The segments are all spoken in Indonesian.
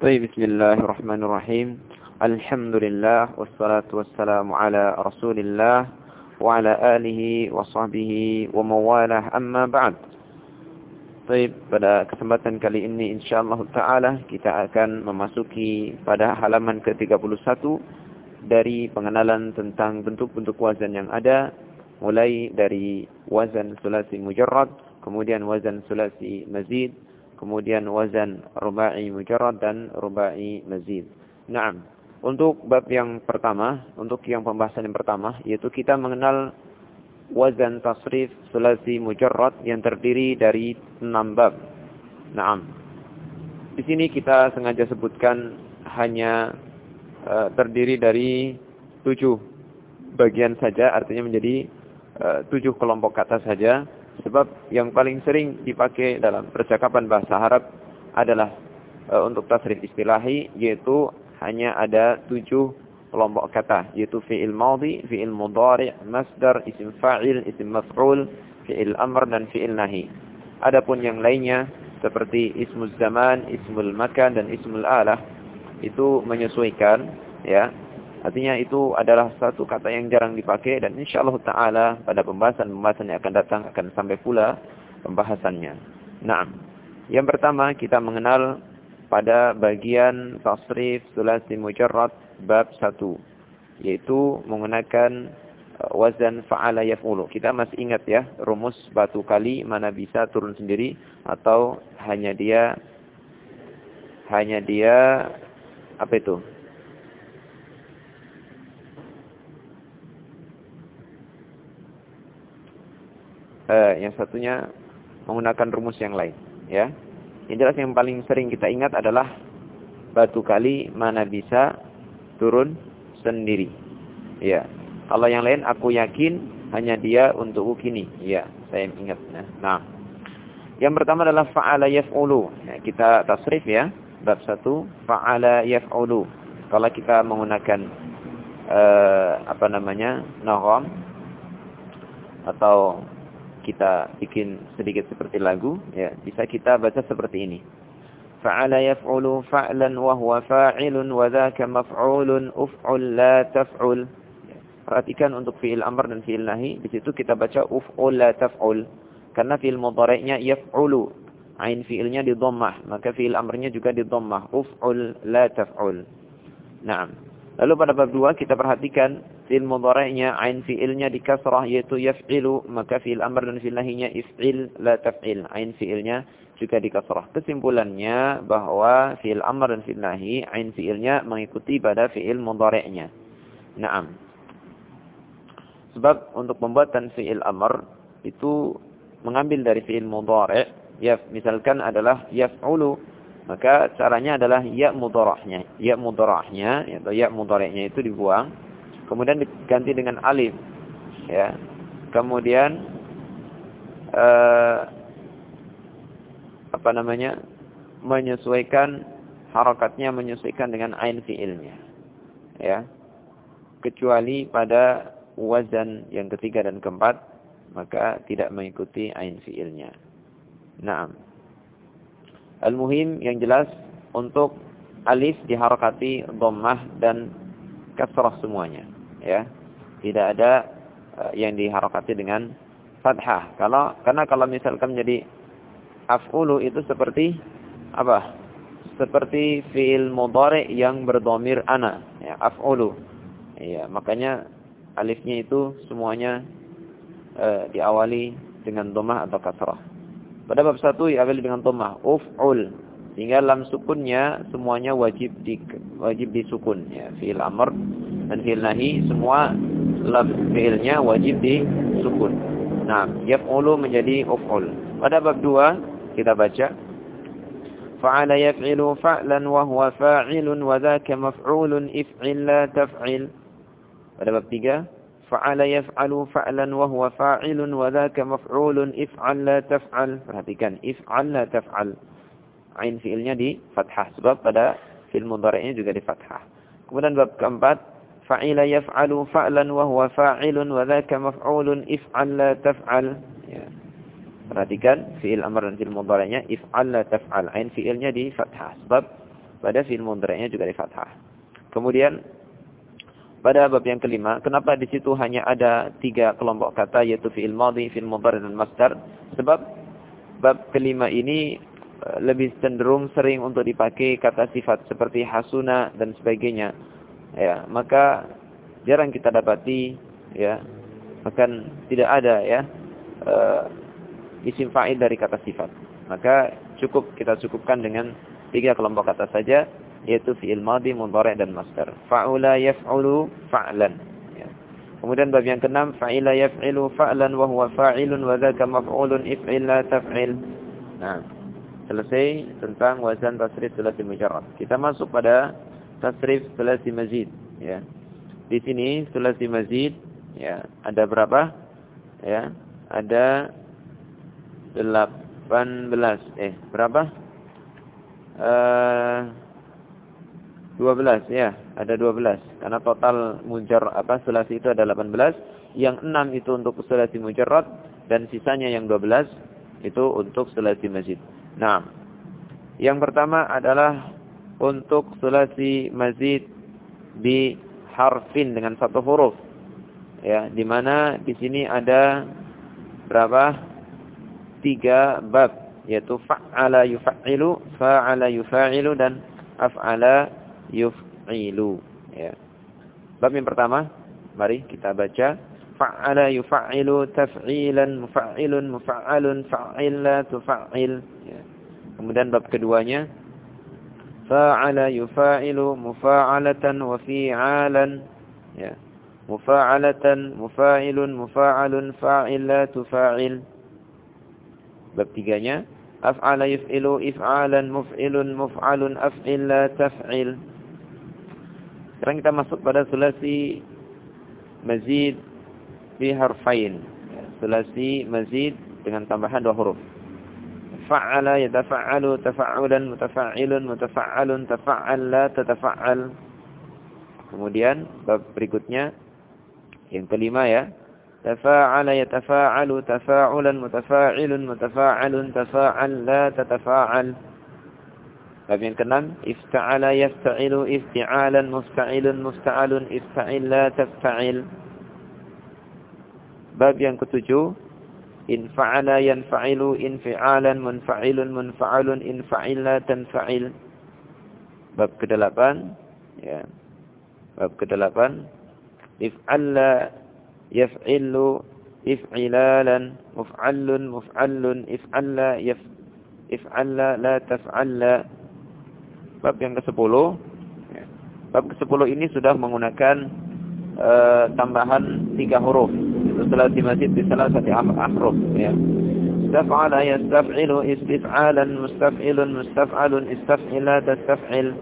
طيب بسم الله الرحمن الرحيم الحمد لله والصلاة والسلام على رسول الله وعلى آله وصحبه ومواله أما بعد Baik, pada kesempatan kali ini insyaallah taala kita akan memasuki pada halaman ke-31 dari pengenalan tentang bentuk-bentuk wazan yang ada mulai dari wazan sulasi mujarrad, kemudian wazan sulasi mazid, kemudian wazan rubai mujarrad dan rubai mazid. Naam. Untuk bab yang pertama, untuk yang pembahasan yang pertama yaitu kita mengenal wazan tasrif sulasi mujarrad yang terdiri dari enam bab. Naam. Di sini kita sengaja sebutkan hanya uh, terdiri dari tujuh bagian saja, artinya menjadi uh, tujuh kelompok kata saja Sebab yang paling sering dipakai dalam percakapan bahasa Arab adalah e, untuk tasrif istilahi yaitu hanya ada tujuh kelompok kata yaitu fi'il madhi, fi'il mudhari', masdar, isim fa'il, isim maf'ul, fi'il amr dan fi'il nahi. Adapun yang lainnya seperti ismul zaman, ismul makan dan ismul alah itu menyesuaikan ya Artinya itu adalah satu kata yang jarang dipakai dan insyaallah taala pada pembahasan-pembahasan yang akan datang akan sampai pula pembahasannya. Nah, yang pertama kita mengenal pada bagian tasrif sulasi mujarrad bab 1 yaitu menggunakan uh, wazan fa'ala yaf'ulu. Kita masih ingat ya rumus batu kali mana bisa turun sendiri atau hanya dia hanya dia apa itu? Eh, yang satunya menggunakan rumus yang lain ya. Yang jelas yang paling sering kita ingat adalah batu kali mana bisa turun sendiri ya. Kalau yang lain aku yakin hanya dia untuk kini ya saya ingat nah, nah. yang pertama adalah fa'ala yaf'ulu. Ya, kita tasrif ya bab satu fa'ala yaf'ulu. Kalau kita menggunakan uh, apa namanya naham atau kita bikin sedikit seperti lagu, ya, bisa kita baca seperti ini. Fa'ala yaf'ulu fa'lan wa huwa fa'ilun wa dhaka maf'ulun uf'ul la taf'ul. Perhatikan untuk fi'il amr dan fi'il nahi, di situ kita baca uf'ul la taf'ul. Karena fi'il mudhari'nya yaf'ulu. Ain fi'ilnya di dhammah, maka fi'il amrnya juga di dhammah. Uf'ul la taf'ul. Naam. Lalu pada bab 2 kita perhatikan fi'il mudhari'nya ain fi'ilnya di kasrah yaitu yaf'ilu maka fi'il amr dan fi'il nahinya if'il la taf'il. Ain fi'ilnya juga di kasrah kesimpulannya bahwa fi'il amr dan fi'il nahi ain fi'ilnya mengikuti pada fi'il mudhari'nya. Na'am. Sebab untuk pembuatan fi'il amr itu mengambil dari fi'il mudhari' ya misalkan adalah yaf'ulu maka caranya adalah ya mudharahnya ya mudharahnya atau ya mudhari'nya itu dibuang kemudian diganti dengan alif ya. Kemudian uh, apa namanya menyesuaikan harakatnya menyesuaikan dengan ain fiilnya ya. Kecuali pada wazan yang ketiga dan keempat maka tidak mengikuti ain fiilnya. Naam. Al-muhim yang jelas untuk alif diharakati dhammah dan kasrah semuanya ya. Tidak ada uh, yang diharokati dengan fathah. Kalau karena kalau misalkan menjadi af'ulu itu seperti apa? Seperti fi'il mudhari yang berdomir ana, ya, af'ulu. Ya, makanya alifnya itu semuanya uh, diawali dengan domah atau kasrah. Pada bab satu diawali dengan domah, uf'ul. Sehingga lam sukunnya semuanya wajib di wajib disukun ya, fi'il amr dan fi'il nahi semua lam fi'ilnya wajib disukun. Nah, yaf'ulu menjadi uf'ul. Pada bab 2 kita baca fa'ala yaf'ilu fa'lan wa huwa fa'ilun wa dhaka maf'ulun if'il la taf'il. Pada bab 3 fa'ala yaf'alu fa'lan wa huwa fa'ilun wa dhaka maf'ulun if'al la taf'al. Perhatikan if'al la taf'al. Ain fi'ilnya di fathah sebab pada fi'il mudhari'nya juga di fathah. Kemudian bab keempat fa'lan wa huwa fa'ilun wa dhaka maf'ulun if'al la taf'al ya. perhatikan fi'il amr dan fi'il mudhari'nya if'al la taf'al ain fi'ilnya di fathah sebab pada fi'il mudhari'nya juga di fathah. Kemudian pada bab yang kelima, kenapa di situ hanya ada tiga kelompok kata yaitu fi'il madhi, fi'il mudhari dan masdar? Sebab bab kelima ini eh, lebih cenderung sering untuk dipakai kata sifat seperti hasuna dan sebagainya. Ya, maka jarang kita dapati ya, bahkan tidak ada ya uh, isim fa'il dari kata sifat. Maka cukup kita cukupkan dengan tiga kelompok kata saja yaitu fi'il madhi, mudhari' dan masdar. Fa'ula yaf'ulu fa'lan. Ya. Kemudian bab yang keenam fa'ila yaf'ilu fa'lan wa huwa fa'ilun wa dzaka maf'ulun if'il la taf'il. Nah, selesai tentang wazan tasrif sulasi mujarrad. Kita masuk pada tasrif sulasi mazid, ya. Di sini sulasi mazid ya, ada berapa? Ya, ada 18 eh berapa? Eh 12 ya, ada 12. Karena total mujar apa sulasi itu ada 18, yang 6 itu untuk sulasi mujarrad dan sisanya yang 12 itu untuk sulasi mazid. Nah, yang pertama adalah untuk sulasi mazid di harfin dengan satu huruf. Ya, di mana di sini ada berapa? Tiga bab yaitu fa'ala yuf'ilu, fa'ala yufa'ilu dan af'ala yuf'ilu ya. Bab yang pertama, mari kita baca fa'ala yuf'ilu taf'ilan mufa'ilun mufa'alun fa'ila tufa'il ya. Kemudian bab keduanya yufa'ilu mufa'alatan wa fi'alan ya. Mufa'alatan mufa'ilun mufa'alun fa'ila tufa'il. Bab tiganya af'ala yuf'ilu if'alan muf'ilun muf'alun af'ila taf'il. Sekarang kita masuk pada sulasi mazid fi harfain. Sulasi mazid dengan tambahan dua huruf. Fa'ala yatafa'alu tafa'ulan mutafa'ilun mutafa'alun tafa'al la. Kemudian bab berikutnya yang kelima ya. Tafa'ala yatafa'alu tafa'ulan mutafa'ilun mutafa'alun tafa'al la. Bab yang keenam, ifta'ala yafta'ilu ifti'alan musta'ilun musta'alun ifta'il la. Bab yang ketujuh, in fa'ala yanfa'ilu infi'alan munfa'ilun munfa'alun infa'il la tanfa'il. Bab kedelapan, ya. Bab kedelapan, if'alla yaf'ilu if'ilalan muf'allun muf'allun if'alla yaf if'alla la taf'alla bab yang ke-10. Ya. Bab ke-10 ini sudah menggunakan uh, tambahan tiga huruf. Setelah di masjid di salah satu ahruf. Ya. Istaf'ala yastaf'ilu istif'alan mustaf'ilun mustaf'alun istaf'ila tastaf'il.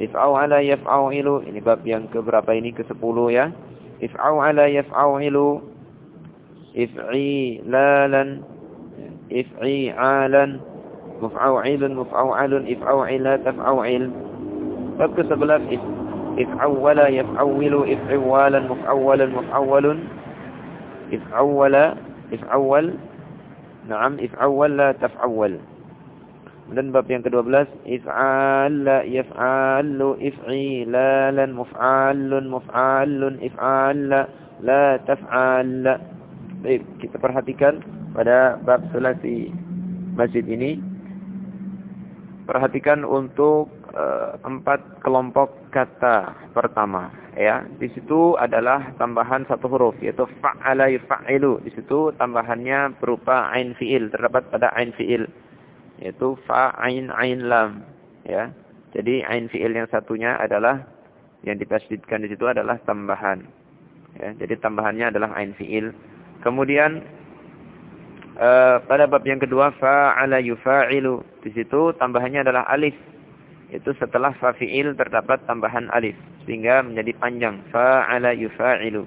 If'aw'ala yaf'aw'ilu. Ini bab yang keberapa ini? Ke-10 ya. If'aw'ala yaf'aw'ilu. If'ilalan. If'i'alan muf'aw'ilun muf'aw'alun if'aw'ila taf'aw'il bab ke-11 if if'awwala yaf'awwilu if'iwalan muf'awwalan muf'awwalun if'awwala if'awwal na'am if'awwal la taf'awwal dan bab yang ke-12 if'ala yaf'alu if'ilalan muf'alun muf'alun if'ala la taf'al baik kita perhatikan pada bab selasi masjid ini. Perhatikan untuk uh, empat kelompok kata pertama ya. Di situ adalah tambahan satu huruf yaitu fa'ala yuf'ilu. Di situ tambahannya berupa ain fi'il terdapat pada ain fi'il yaitu fa ain ain lam ya. Jadi ain fi'il yang satunya adalah yang ditasydidkan di situ adalah tambahan. Ya, jadi tambahannya adalah ain fi'il. Kemudian uh, pada bab yang kedua fa'ala yufa'ilu di situ tambahannya adalah alif. Itu setelah fa'il terdapat tambahan alif sehingga menjadi panjang fa'ala yufa'ilu.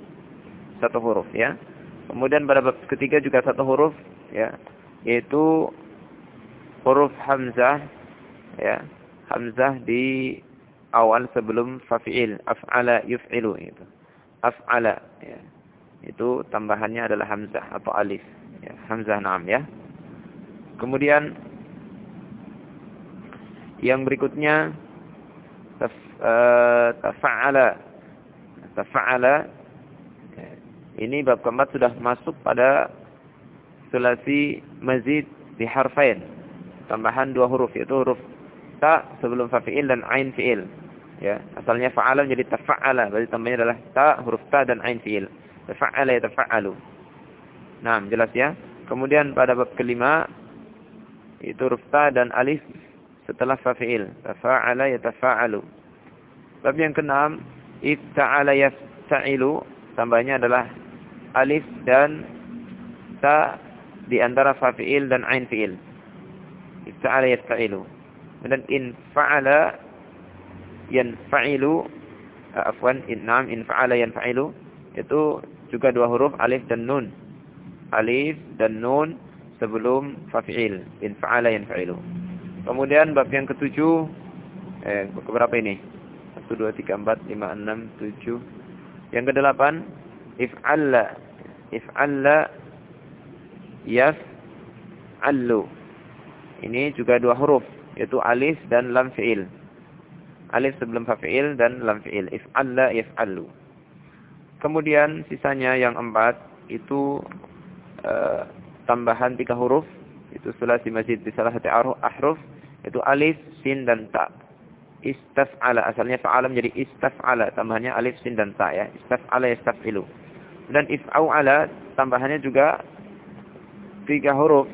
Satu huruf ya. Kemudian pada bab ketiga juga satu huruf ya, yaitu huruf hamzah ya. Hamzah di awal sebelum fa'il af'ala yuf'ilu itu. Af'ala ya. Itu tambahannya adalah hamzah atau alif ya. Hamzah na'am ya. Kemudian yang berikutnya uh, tafa'ala. Tafa'ala. Ini bab keempat sudah masuk pada sulasi mazid di harfain. Tambahan dua huruf yaitu huruf ta sebelum fa dan ain fi'il. Ya, asalnya fa'ala menjadi tafa'ala, berarti tambahnya adalah ta huruf ta dan ain fi'il. Tafa'ala yatafa'alu. Nah, jelas ya. Kemudian pada bab kelima itu huruf ta dan alif setelah fa fi'il. Tafa'ala yatafa'alu. Bab yang keenam, ifta'ala yafta'ilu tambahnya adalah alif dan ta di antara fa fi'il dan ain fi'il. Ifta'ala yafta'ilu. Dan in fa'ala yanfa'ilu uh, afwan in na'am in fa'ala yanfa'ilu itu juga dua huruf alif dan nun. Alif dan nun sebelum fa fi'il. In fa'ala yanfa'ilu. Kemudian bab yang ketujuh eh berapa ini? 1 2 3 4 5 6 7 Yang kedelapan if'alla if'alla yaf'allu. Ini juga dua huruf yaitu alif dan lam fi'il. Alif sebelum fa fi'il dan lam fi'il. If'alla yaf'allu. Kemudian sisanya yang empat itu uh, tambahan tiga huruf itu sulasi masjid di salah satu ahruf itu alif, sin dan ta. Istaf'ala asalnya fa'ala menjadi istaf'ala tambahannya alif, sin dan ta ya. Istaf'ala yastaf'ilu. Dan if'au'ala tambahannya juga tiga huruf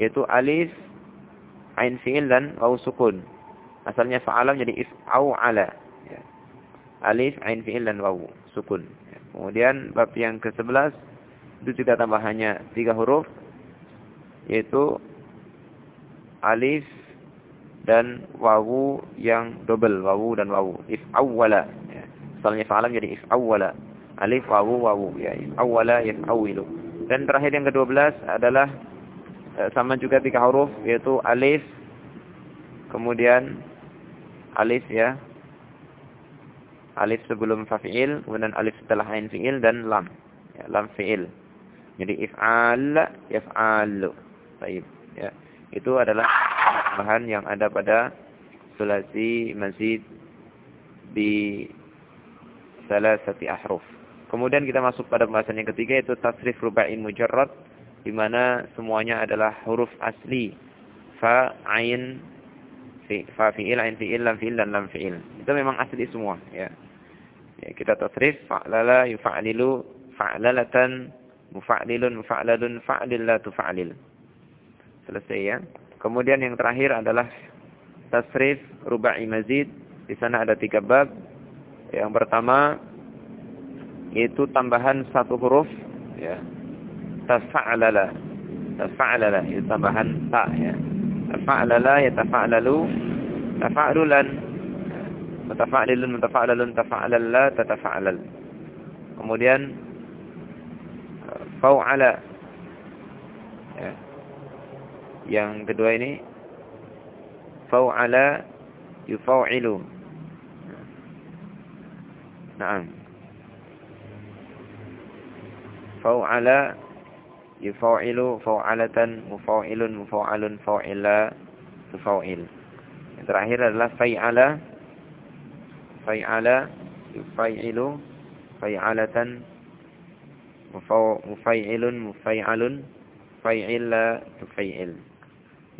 yaitu alif, ain fi'il dan waw sukun. Asalnya fa'ala menjadi if'au ala. Ya. Alif, ain fi'il dan waw sukun. Ya. Kemudian bab yang ke-11 itu juga tambahannya tiga huruf yaitu alif dan wawu yang double wawu dan wawu if'awwala ya. asalnya fa'ala menjadi if'awwala alif wawu wawu ya if'awwala yaf'awilu dan terakhir yang ke-12 adalah eh, sama juga tiga huruf yaitu alif kemudian alif ya. Alif sebelum fa fi'il, kemudian alif setelah ain fi'il dan lam. Ya, lam fi'il. Jadi if'al yaf'alu. Baik, ya. Itu adalah bahan yang ada pada sulasi mazid di salah satu ahruf. Kemudian kita masuk pada pembahasan yang ketiga yaitu tasrif rubai mujarrad di mana semuanya adalah huruf asli fa, ain, fi, fa fi'il, ain fi'il, lam fi'il dan lam fi'il. Itu memang asli semua ya. ya kita tasrif fa'lala yufa'lilu fa'lalatan mufa'lilun mufa'ladun fa'lil la tufa'lil. Selesai ya. Kemudian yang terakhir adalah tasrif rubai mazid. Di sana ada tiga bab. Yang pertama itu tambahan satu huruf ya tafa'lala tafa'lala itu tambahan ta ya tafa'lala yatafa'lalu tafa'lulan mutafa'lilun mutafa'lalun tafa'lalla tatafa'lal kemudian fau'ala ya. Yang kedua ini fau'ala yufau'ilu Naam. Fau'ala yufau'ilu fau'alatan mufau'ilun mufau'alun fau'ila tufau'il yang terakhir adalah fai'ala fai'ala yufai'ilu fai'alatan mufai'ilun mufai'alun fai'ila tufai'il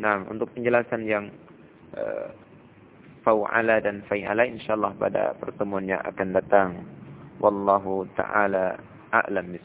Nah, untuk penjelasan yang eh, uh, fa'ala dan fa'ala insyaallah pada pertemuan yang akan datang. Wallahu taala a'lam bis